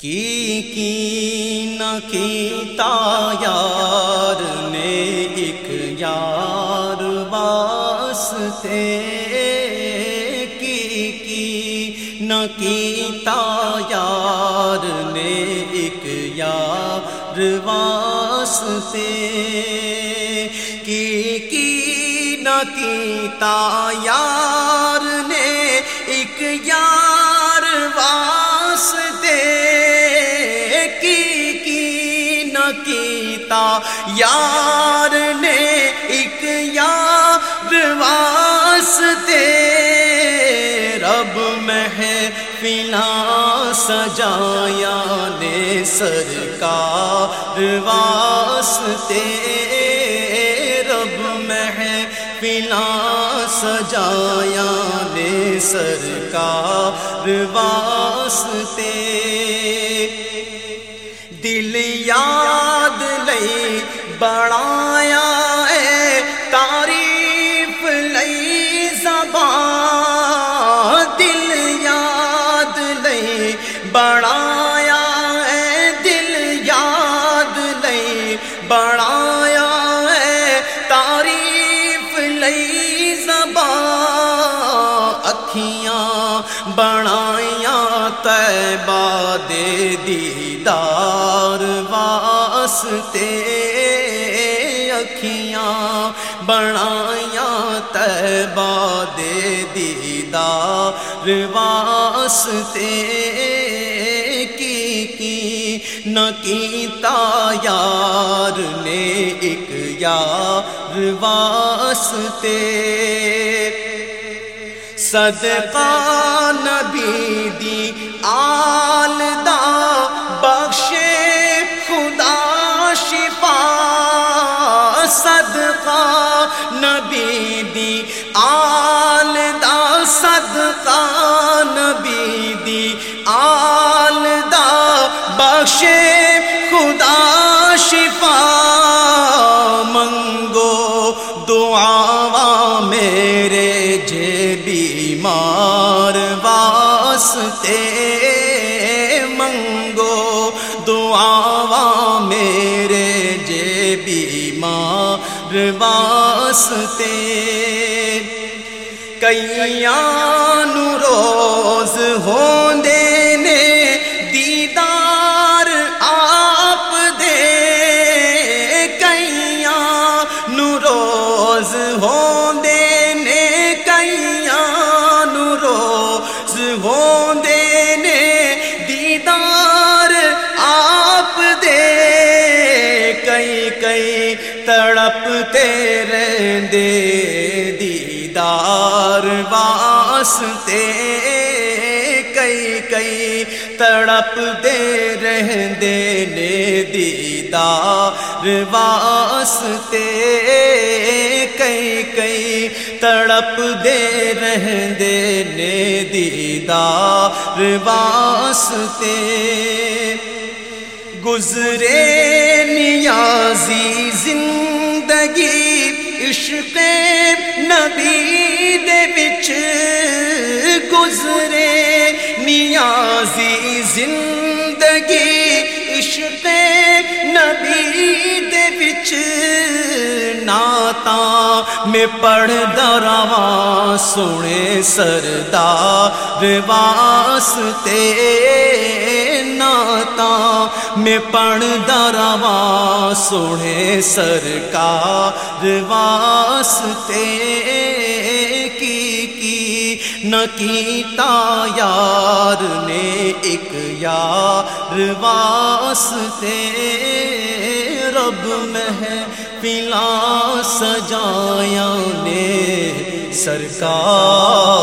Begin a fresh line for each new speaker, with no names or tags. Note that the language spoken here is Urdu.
کی کی نہ کیتا یار نے ایک یار واسطے کی کی نہ کیتا یار نے ایک یار واسطے کی کی نہ کیتا یار یار نے ایک یار واسطے رب میں فلا سجایا نے سرکار واسطے رب میں پلا سجایا نے سرکار واسطے دل یاد لئی بڑایا ہے، تعریف لئی زبان۔ اکھیاں بڑائیاں تیبہ دے دیدار واسطے۔ اکھیاں بڑائیاں تیبہ دے دیدار واسطے۔ نہ کیتا یار نے ایک یار واسطے۔ صدقہ نبی دی آل دا بخشے، خدا شفا۔ صدقہ نبی دی آل بخشے خدا شفا منگو دعا میرے جے بیمار واسطے منگو دعا میرے جے بیمار واسطے۔ کئیان روز ہوندے روز ہوندے نے کئیان روز ہوندے نے دیدار آپ دے کئی کئی تڑپتے رہندے دیدار واسطے کئی کئی تڑپ دے رہندے نے دیدار واسطے کئی کئی تڑپ دے رہندے نے دیدار واسطے گزرے نیازی زندگی عشق نبی دے وچ گزرے نیازی زندگی ناتا میں پڑھ دراواں، سونے سردار واسطے ناتا۔ میں پڑھ دراواں، سونے سرکار واسطے کی کی۔ نہ کیتا یار نے ایک یار واسطے رب میں پلا سجایا نے سرکار